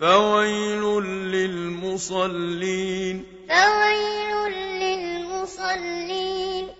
فويل للمصلين. فويل للمصلين.